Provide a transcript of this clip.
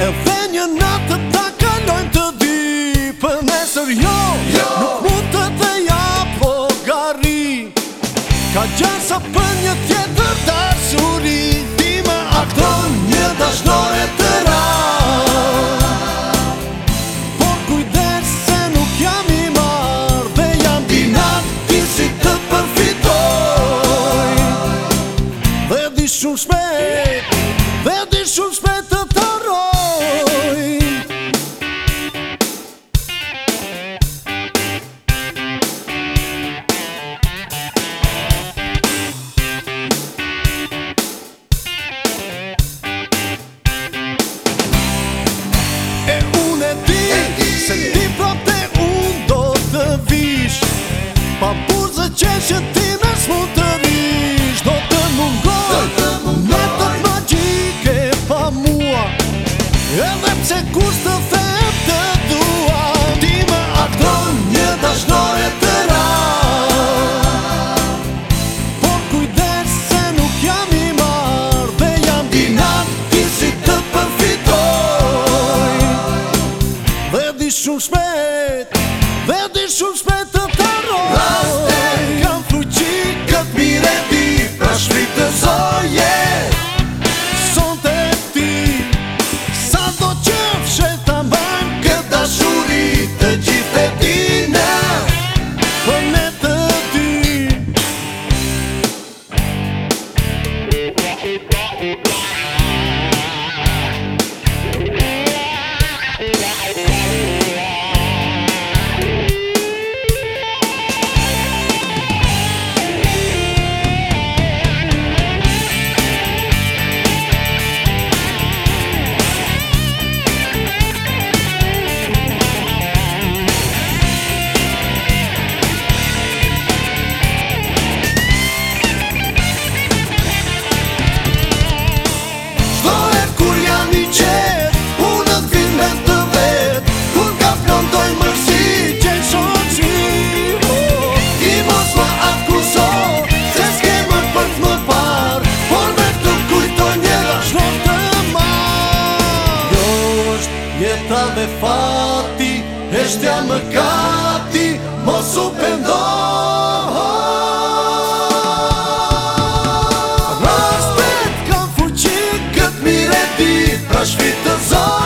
E dhe një natë të kalojmë të di Për nesër jo, jo, nuk mund të dhe ja po gari Ka gjërë sa për një tjetër dashuri Ti me akton një dashno që ti me s'mund Do të mungon Me magjike pa mua Edhe pse kus të them të dua Ti me akton një të ra Por kujdes se nuk jam i Dhe jam dinam ti si të përfitoj Dhe di shumë shpet Dhe di shumë shpet dhe fati Heshtja më kati Mos u pendo Rastet kam fuqin Këtë mire ti Pra shvitë të zonë